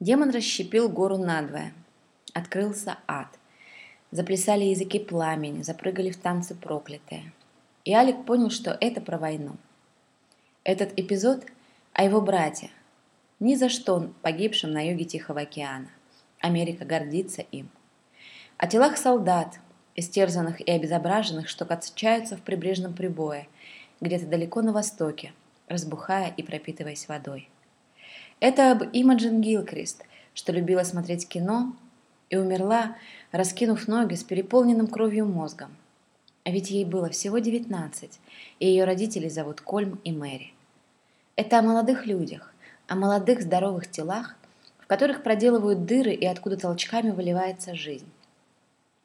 Демон расщепил гору надвое. Открылся ад. Заплясали языки пламени, запрыгали в танцы проклятые. И Алик понял, что это про войну. Этот эпизод о его брате. Ни за что погибшим на юге Тихого океана. Америка гордится им. О телах солдат, истерзанных и обезображенных, что качаются в прибрежном прибое, где-то далеко на востоке, разбухая и пропитываясь водой. Это об Имаджин Гилкрист, что любила смотреть кино и умерла, раскинув ноги с переполненным кровью мозгом. А ведь ей было всего 19, и ее родители зовут Кольм и Мэри. Это о молодых людях, о молодых здоровых телах, в которых проделывают дыры и откуда толчками выливается жизнь.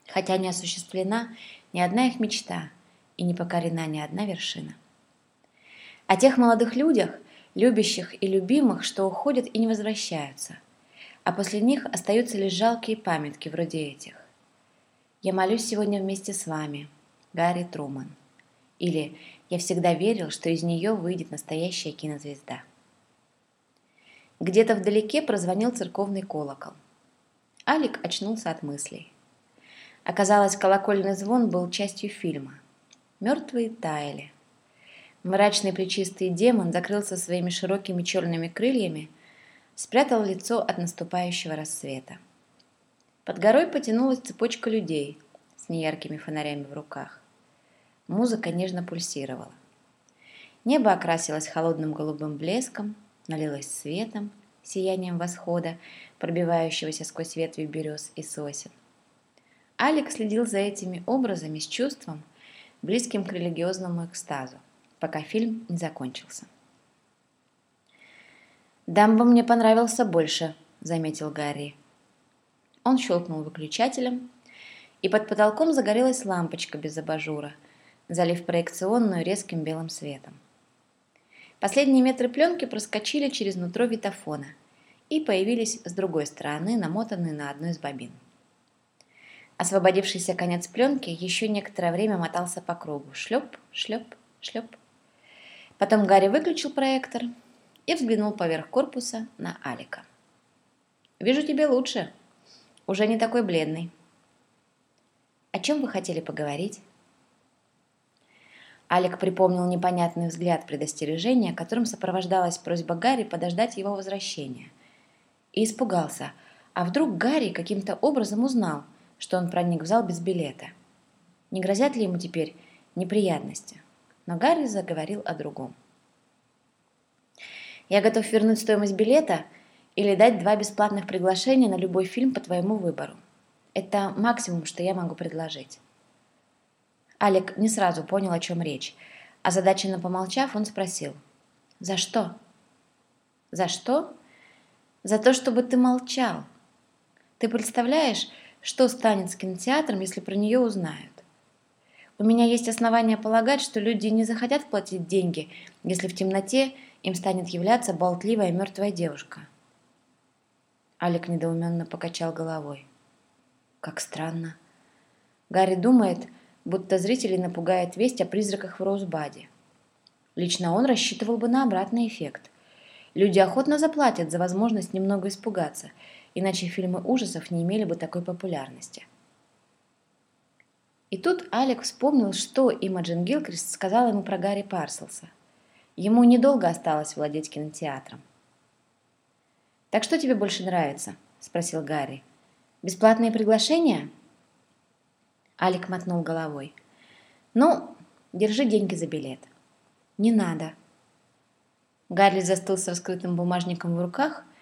Хотя не осуществлена ни одна их мечта и не покорена ни одна вершина. О тех молодых людях, любящих и любимых, что уходят и не возвращаются, а после них остаются лишь жалкие памятки вроде этих. «Я молюсь сегодня вместе с вами», Гарри Труман. Или «Я всегда верил, что из нее выйдет настоящая кинозвезда». Где-то вдалеке прозвонил церковный колокол. Алик очнулся от мыслей. Оказалось, колокольный звон был частью фильма. Мертвые таяли. Мрачный причистый демон закрылся своими широкими черными крыльями, спрятал лицо от наступающего рассвета. Под горой потянулась цепочка людей с неяркими фонарями в руках. Музыка нежно пульсировала. Небо окрасилось холодным голубым блеском, налилось светом, сиянием восхода, пробивающегося сквозь ветви берез и сосен. Алик следил за этими образами с чувством, близким к религиозному экстазу, пока фильм не закончился. «Дамбо мне понравился больше», — заметил Гарри. Он щелкнул выключателем, и под потолком загорелась лампочка без абажура, залив проекционную резким белым светом. Последние метры пленки проскочили через нутро витофона и появились с другой стороны, намотанные на одну из бобин. Освободившийся конец пленки еще некоторое время мотался по кругу. Шлеп, шлеп, шлеп. Потом Гарри выключил проектор и взглянул поверх корпуса на Алика. «Вижу тебе лучше. Уже не такой бледный». «О чем вы хотели поговорить?» Алик припомнил непонятный взгляд предостережения, которым сопровождалась просьба Гарри подождать его возвращения. И испугался, а вдруг Гарри каким-то образом узнал – что он проник в зал без билета. Не грозят ли ему теперь неприятности? Но Гарри заговорил о другом. «Я готов вернуть стоимость билета или дать два бесплатных приглашения на любой фильм по твоему выбору. Это максимум, что я могу предложить». Алик не сразу понял, о чем речь. Озадаченно помолчав, он спросил. «За что?» «За что?» «За то, чтобы ты молчал. Ты представляешь, что станет с кинотеатром, если про нее узнают? У меня есть основания полагать, что люди не захотят платить деньги, если в темноте им станет являться болтливая мертвая девушка. Алик недоуменно покачал головой. Как странно. Гарри думает, будто зрителей напугает весть о призраках в Роузбаде. Лично он рассчитывал бы на обратный эффект. Люди охотно заплатят за возможность немного испугаться – иначе фильмы ужасов не имели бы такой популярности. И тут Алек вспомнил, что Имаджин Гилкрист сказала ему про Гарри Парселса. Ему недолго осталось владеть кинотеатром. «Так что тебе больше нравится?» – спросил Гарри. «Бесплатные приглашения?» Алик мотнул головой. «Ну, держи деньги за билет». «Не надо». Гарри застыл с раскрытым бумажником в руках –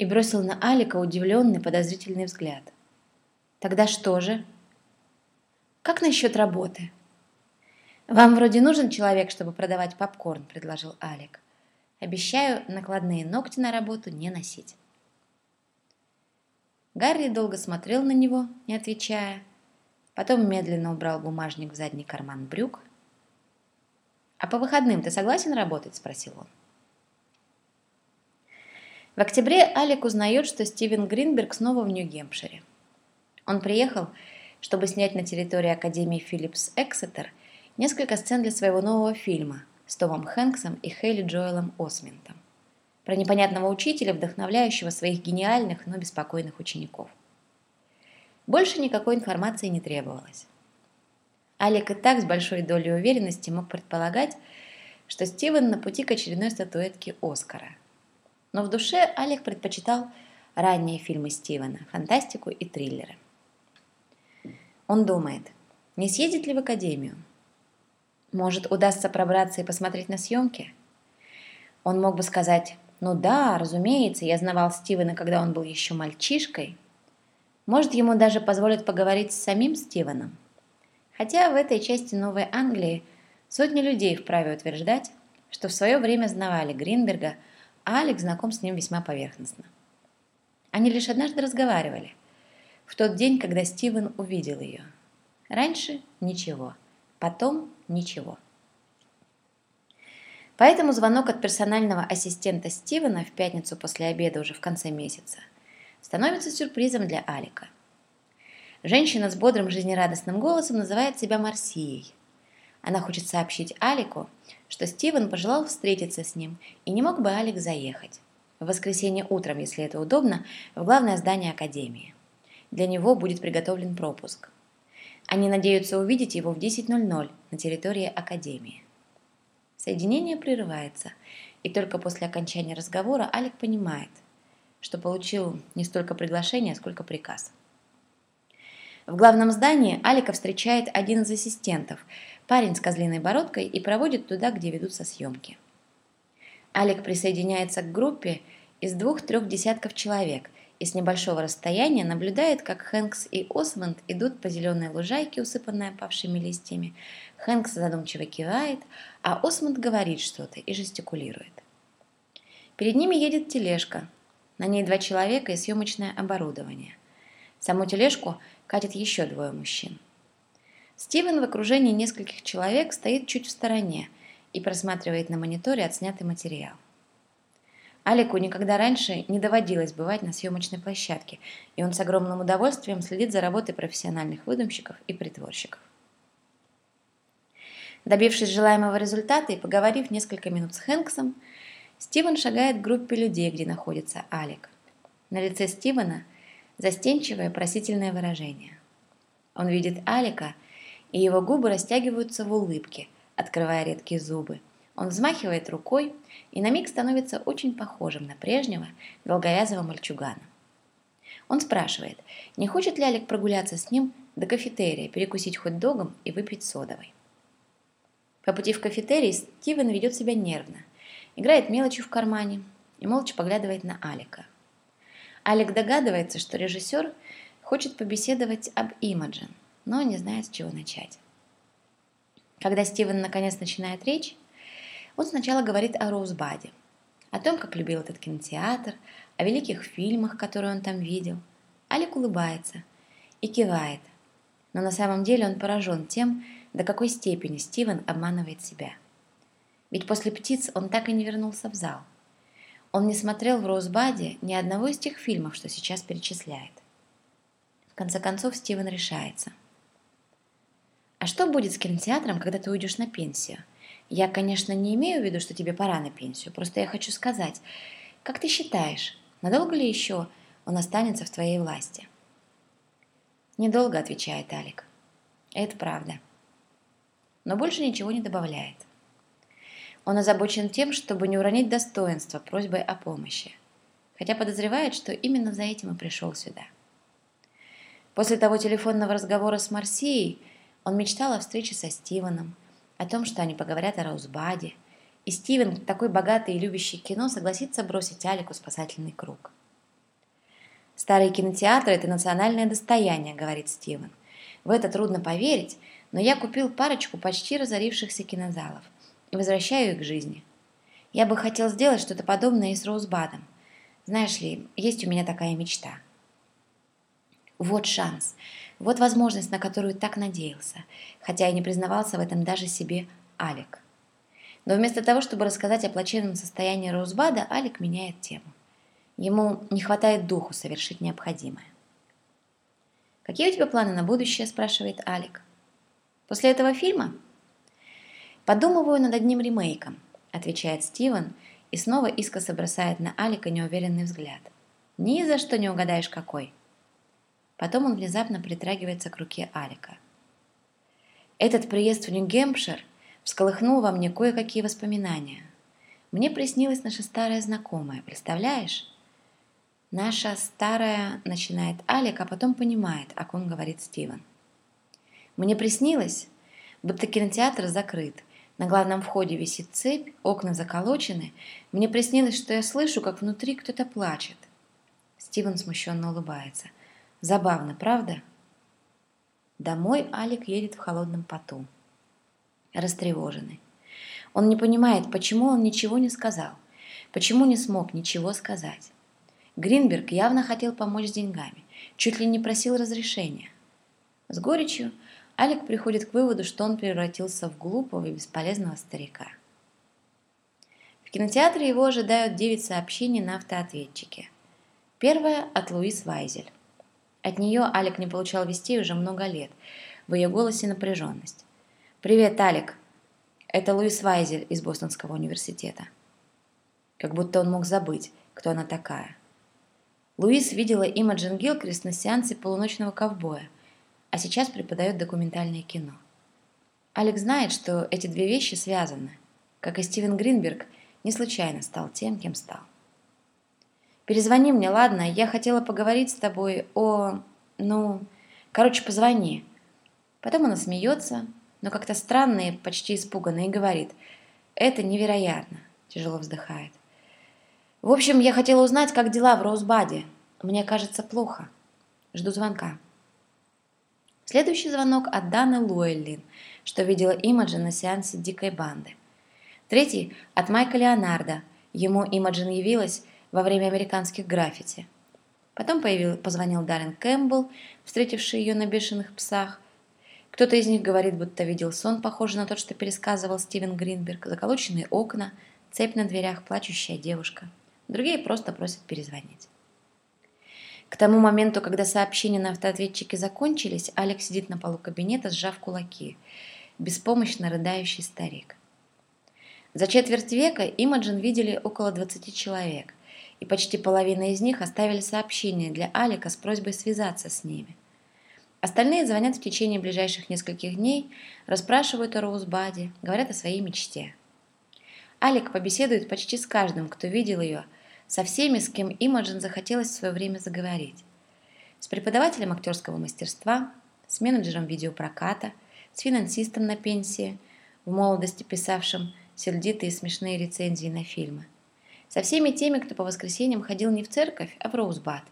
и бросил на Алика удивленный подозрительный взгляд. «Тогда что же?» «Как насчет работы?» «Вам вроде нужен человек, чтобы продавать попкорн», – предложил Алик. «Обещаю накладные ногти на работу не носить». Гарри долго смотрел на него, не отвечая, потом медленно убрал бумажник в задний карман брюк. «А по выходным ты согласен работать?» – спросил он. В октябре Алик узнает, что Стивен Гринберг снова в Нью-Гемпшире. Он приехал, чтобы снять на территории Академии Филлипс Эксетер несколько сцен для своего нового фильма с Томом Хэнксом и Хейли Джоэлом Осментом. про непонятного учителя, вдохновляющего своих гениальных, но беспокойных учеников. Больше никакой информации не требовалось. Алик и так с большой долей уверенности мог предполагать, что Стивен на пути к очередной статуэтке Оскара. Но в душе Алик предпочитал ранние фильмы Стивена, фантастику и триллеры. Он думает, не съездит ли в академию? Может, удастся пробраться и посмотреть на съемки? Он мог бы сказать, ну да, разумеется, я знавал Стивена, когда он был еще мальчишкой. Может, ему даже позволят поговорить с самим Стивеном. Хотя в этой части Новой Англии сотни людей вправе утверждать, что в свое время знавали Гринберга, а Алекс знаком с ним весьма поверхностно. Они лишь однажды разговаривали, в тот день, когда Стивен увидел ее. Раньше ничего, потом ничего. Поэтому звонок от персонального ассистента Стивена в пятницу после обеда уже в конце месяца становится сюрпризом для Алика. Женщина с бодрым жизнерадостным голосом называет себя Марсией. Она хочет сообщить Алику, что Стивен пожелал встретиться с ним и не мог бы Алик заехать. В воскресенье утром, если это удобно, в главное здание Академии. Для него будет приготовлен пропуск. Они надеются увидеть его в 10.00 на территории Академии. Соединение прерывается, и только после окончания разговора Алик понимает, что получил не столько приглашение, сколько приказ. В главном здании Алика встречает один из ассистентов, парень с козлиной бородкой, и проводит туда, где ведутся съемки. Алик присоединяется к группе из двух-трех десятков человек и с небольшого расстояния наблюдает, как Хэнкс и Осмонд идут по зеленой лужайке, усыпанной опавшими листьями. Хэнкс задумчиво кивает, а Осмонд говорит что-то и жестикулирует. Перед ними едет тележка. На ней два человека и съемочное оборудование. Саму тележку катят еще двое мужчин. Стивен в окружении нескольких человек стоит чуть в стороне – и просматривает на мониторе отснятый материал. Алику никогда раньше не доводилось бывать на съемочной площадке, и он с огромным удовольствием следит за работой профессиональных выдумщиков и притворщиков. Добившись желаемого результата и поговорив несколько минут с Хэнксом, Стивен шагает к группе людей, где находится Алик. На лице Стивена застенчивое просительное выражение. Он видит Алика, и его губы растягиваются в улыбке – открывая редкие зубы. Он взмахивает рукой и на миг становится очень похожим на прежнего долговязого мальчугана. Он спрашивает, не хочет ли Алик прогуляться с ним до кафетерия, перекусить хот-догом и выпить содовой. По пути в кафетерий Стивен ведет себя нервно, играет мелочью в кармане и молча поглядывает на Алика. Алик догадывается, что режиссер хочет побеседовать об Имаджин, но не знает, с чего начать. Когда Стивен наконец начинает речь, он сначала говорит о Роузбаде, о том, как любил этот кинотеатр, о великих фильмах, которые он там видел. Алик улыбается и кивает, но на самом деле он поражен тем, до какой степени Стивен обманывает себя. Ведь после «Птиц» он так и не вернулся в зал. Он не смотрел в Роузбаде ни одного из тех фильмов, что сейчас перечисляет. В конце концов Стивен решается. А что будет с кинотеатром, когда ты уйдешь на пенсию? Я, конечно, не имею в виду, что тебе пора на пенсию, просто я хочу сказать, как ты считаешь, надолго ли еще он останется в твоей власти? Недолго, отвечает Алик. Это правда. Но больше ничего не добавляет. Он озабочен тем, чтобы не уронить достоинство просьбой о помощи, хотя подозревает, что именно за этим и пришел сюда. После того телефонного разговора с Марсией он мечтал о встрече со Стивеном, о том, что они поговорят о Роузбаде, и Стивен, такой богатый и любящий кино, согласится бросить Алику спасательный круг. «Старые кинотеатры – это национальное достояние», – говорит Стивен. В это трудно поверить, но я купил парочку почти разорившихся кинозалов и возвращаю их к жизни. Я бы хотел сделать что-то подобное и с Роузбадом. Знаешь ли, есть у меня такая мечта. Вот шанс. Вот возможность, на которую так надеялся, хотя и не признавался в этом даже себе Алик. Но вместо того, чтобы рассказать о плачевном состоянии Роузбада, Алик меняет тему. Ему не хватает духу совершить необходимое. «Какие у тебя планы на будущее?» – спрашивает Алик. «После этого фильма?» «Подумываю над одним ремейком», – отвечает Стивен и снова искоса бросает на Алика неуверенный взгляд. Ни за что не угадаешь какой. Потом он внезапно притрагивается к руке Алика. Этот приезд в Нью-Гэмпшир всколыхнул во мне кое-какие воспоминания. Мне приснилась наша старая знакомая, представляешь? Наша старая начинает Алик, а потом понимает, о ком говорит Стивен. Мне приснилось, будто кинотеатр закрыт, на главном входе висит цепь, окна заколочены. Мне приснилось, что я слышу, как внутри кто-то плачет. Стивен смущенно улыбается. Забавно, правда? Домой Алик едет в холодном поту. Растревоженный. Он не понимает, почему он ничего не сказал, почему не смог ничего сказать. Гринберг явно хотел помочь с деньгами, чуть ли не просил разрешения. С горечью Алик приходит к выводу, что он превратился в глупого и бесполезного старика. В кинотеатре его ожидают 9 сообщений на автоответчике. Первое от Луис Вайзель. От нее Алик не получал вестей уже много лет. В ее голосе напряженность. «Привет, Алик. Это Луис Вайзель из Бостонского университета». Как будто он мог забыть, кто она такая. Луис видела Имаджин Гилкрист на сеансе «Полуночного ковбоя», а сейчас преподает документальное кино. Алекс знает, что эти две вещи связаны, как и Стивен Гринберг не случайно стал тем, кем стал. Перезвони мне, ладно? Я хотела поговорить с тобой о... Ну, короче, позвони. Потом она смеется, но как-то странно и почти испуганно, и говорит. Это невероятно. Тяжело вздыхает. В общем, я хотела узнать, как дела в Роузбаде. Мне кажется, плохо. Жду звонка. Следующий звонок от Даны Луэллин, что видела Имаджин на сеансе «Дикой банды». Третий от Майка Леонарда. Ему Имаджин явилась во время американских граффити. Потом появил, позвонил Даррен Кэмпбелл, встретивший ее на бешеных псах. Кто-то из них говорит, будто видел сон, похожий на тот, что пересказывал Стивен Гринберг, заколоченные окна, цепь на дверях, плачущая девушка. Другие просто просят перезвонить. К тому моменту, когда сообщения на автоответчике закончились, Алекс сидит на полу кабинета, сжав кулаки. Беспомощно рыдающий старик. За четверть века Имаджин видели около 20 человек и почти половина из них оставили сообщение для Алика с просьбой связаться с ними. Остальные звонят в течение ближайших нескольких дней, расспрашивают о Роузбаде, говорят о своей мечте. Алик побеседует почти с каждым, кто видел ее, со всеми, с кем Имаджин захотелось в свое время заговорить. С преподавателем актерского мастерства, с менеджером видеопроката, с финансистом на пенсии, в молодости писавшим сердитые и смешные рецензии на фильмы – со всеми теми, кто по воскресеньям ходил не в церковь, а в Роузбад,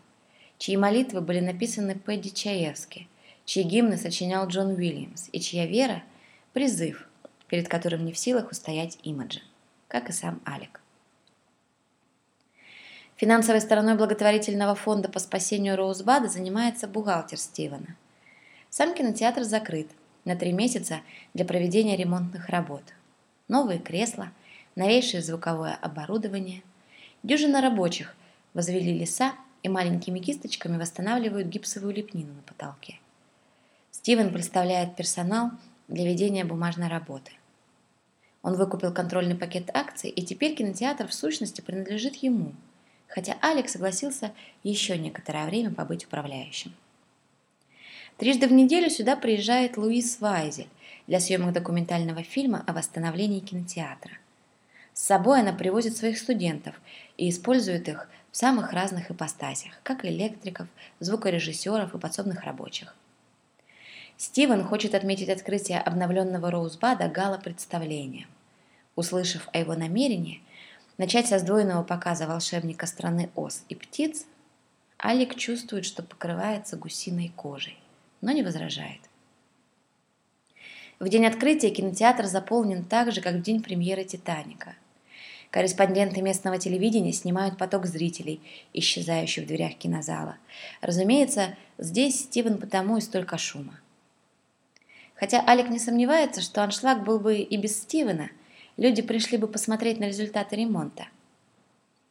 чьи молитвы были написаны Пэдди Чаевски, чьи гимны сочинял Джон Уильямс и чья вера – призыв, перед которым не в силах устоять Имаджин, как и сам Алек. Финансовой стороной благотворительного фонда по спасению Роузбада занимается бухгалтер Стивена. Сам кинотеатр закрыт на три месяца для проведения ремонтных работ. Новые кресла, новейшее звуковое оборудование. Дюжина рабочих возвели леса и маленькими кисточками восстанавливают гипсовую лепнину на потолке. Стивен представляет персонал для ведения бумажной работы. Он выкупил контрольный пакет акций, и теперь кинотеатр в сущности принадлежит ему, хотя Алекс согласился еще некоторое время побыть управляющим. Трижды в неделю сюда приезжает Луис Вайзель для съемок документального фильма о восстановлении кинотеатра – с собой она привозит своих студентов и использует их в самых разных ипостасях, как электриков, звукорежиссеров и подсобных рабочих. Стивен хочет отметить открытие обновленного Роузбада гала-представлением. Услышав о его намерении начать со сдвоенного показа волшебника страны Оз и птиц, Алик чувствует, что покрывается гусиной кожей, но не возражает. В день открытия кинотеатр заполнен так же, как в день премьеры «Титаника». Корреспонденты местного телевидения снимают поток зрителей, исчезающих в дверях кинозала. Разумеется, здесь Стивен потому и столько шума. Хотя Алик не сомневается, что аншлаг был бы и без Стивена, люди пришли бы посмотреть на результаты ремонта.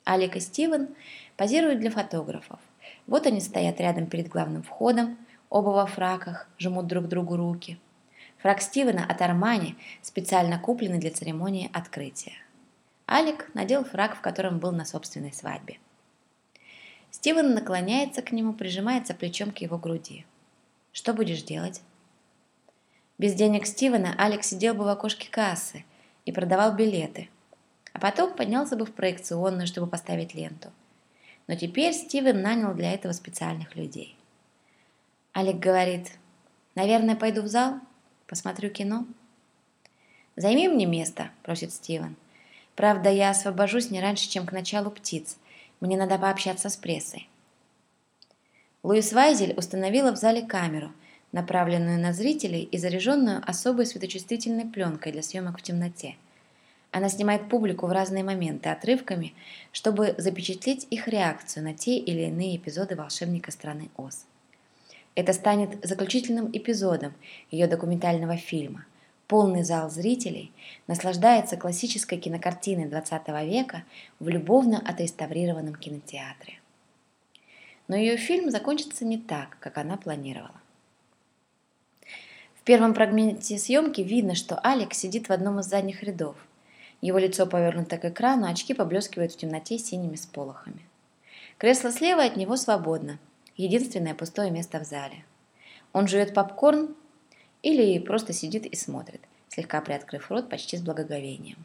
Алик и Стивен позируют для фотографов. Вот они стоят рядом перед главным входом, оба во фраках, жмут друг другу руки. Фрак Стивена от Армани, специально купленный для церемонии открытия. Алик надел фраг, в котором был на собственной свадьбе. Стивен наклоняется к нему, прижимается плечом к его груди. «Что будешь делать?» Без денег Стивена Алекс сидел бы в окошке кассы и продавал билеты, а потом поднялся бы в проекционную, чтобы поставить ленту. Но теперь Стивен нанял для этого специальных людей. Алик говорит, «Наверное, пойду в зал, посмотрю кино». «Займи мне место», – просит Стивен. «Правда, я освобожусь не раньше, чем к началу птиц. Мне надо пообщаться с прессой». Луис Вайзель установила в зале камеру – направленную на зрителей и заряженную особой светочувствительной пленкой для съемок в темноте. Она снимает публику в разные моменты отрывками, чтобы запечатлеть их реакцию на те или иные эпизоды «Волшебника страны Оз». Это станет заключительным эпизодом ее документального фильма. Полный зал зрителей наслаждается классической кинокартиной XX века в любовно отреставрированном кинотеатре. Но ее фильм закончится не так, как она планировала первом фрагменте съемки видно, что Алекс сидит в одном из задних рядов. Его лицо повернуто к экрану, очки поблескивают в темноте синими сполохами. Кресло слева от него свободно. Единственное пустое место в зале. Он жует попкорн или просто сидит и смотрит, слегка приоткрыв рот почти с благоговением.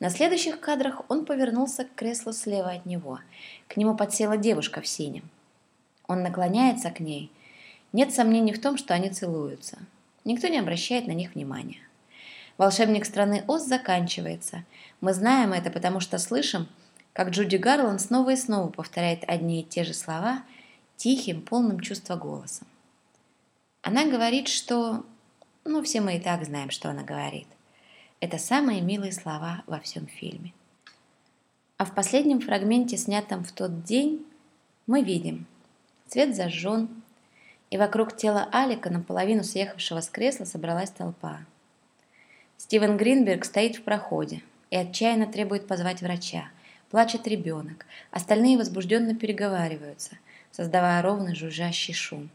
На следующих кадрах он повернулся к креслу слева от него. К нему подсела девушка в синем. Он наклоняется к ней – нет сомнений в том, что они целуются. Никто не обращает на них внимания. «Волшебник страны Оз» заканчивается. Мы знаем это, потому что слышим, как Джуди Гарланд снова и снова повторяет одни и те же слова тихим, полным чувства голосом. Она говорит, что... Ну, все мы и так знаем, что она говорит. Это самые милые слова во всем фильме. А в последнем фрагменте, снятом в тот день, мы видим. Свет зажжен, и вокруг тела Алика, наполовину съехавшего с кресла, собралась толпа. Стивен Гринберг стоит в проходе и отчаянно требует позвать врача. Плачет ребенок, остальные возбужденно переговариваются, создавая ровный жужжащий шум.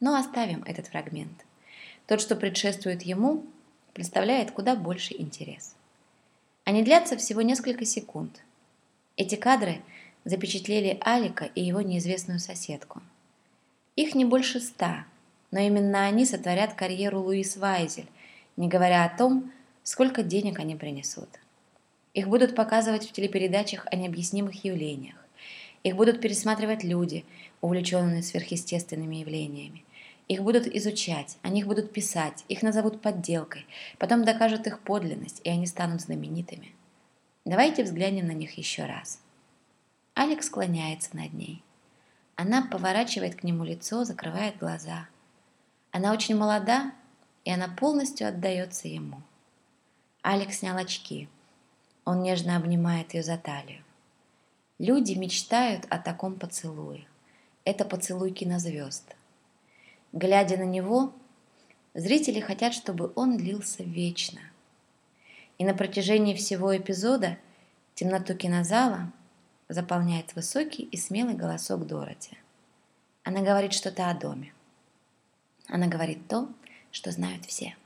Но оставим этот фрагмент. Тот, что предшествует ему, представляет куда больше интерес. Они длятся всего несколько секунд. Эти кадры запечатлели Алика и его неизвестную соседку – их не больше ста, но именно они сотворят карьеру Луис Вайзель, не говоря о том, сколько денег они принесут. Их будут показывать в телепередачах о необъяснимых явлениях. Их будут пересматривать люди, увлеченные сверхъестественными явлениями. Их будут изучать, о них будут писать, их назовут подделкой, потом докажут их подлинность, и они станут знаменитыми. Давайте взглянем на них еще раз. Алекс склоняется над ней. Она поворачивает к нему лицо, закрывает глаза. Она очень молода, и она полностью отдается ему. Алекс снял очки. Он нежно обнимает ее за талию. Люди мечтают о таком поцелуе. Это поцелуй кинозвезд. Глядя на него, зрители хотят, чтобы он длился вечно. И на протяжении всего эпизода темноту кинозала заполняет высокий и смелый голосок Дороти. Она говорит что-то о доме. Она говорит то, что знают все.